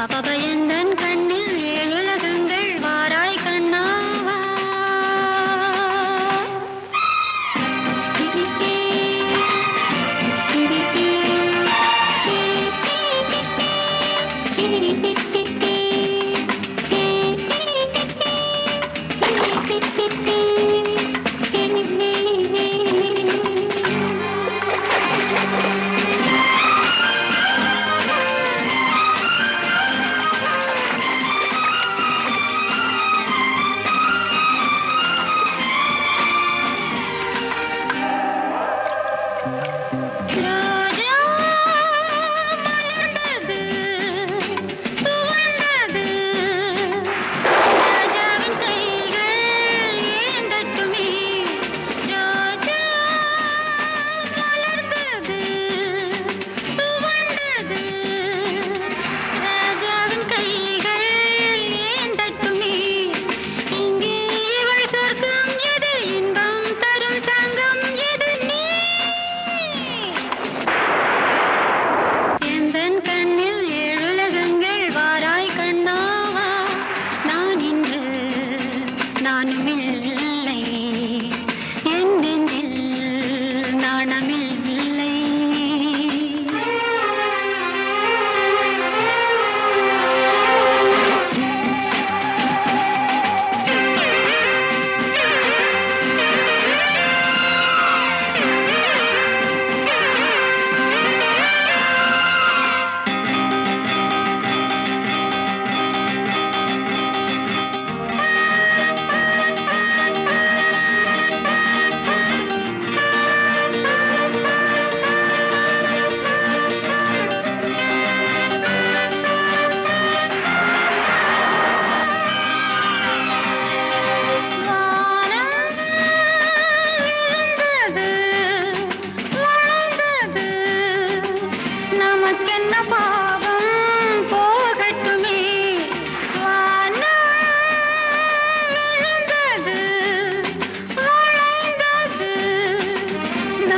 Baba பயந்தன்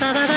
da da da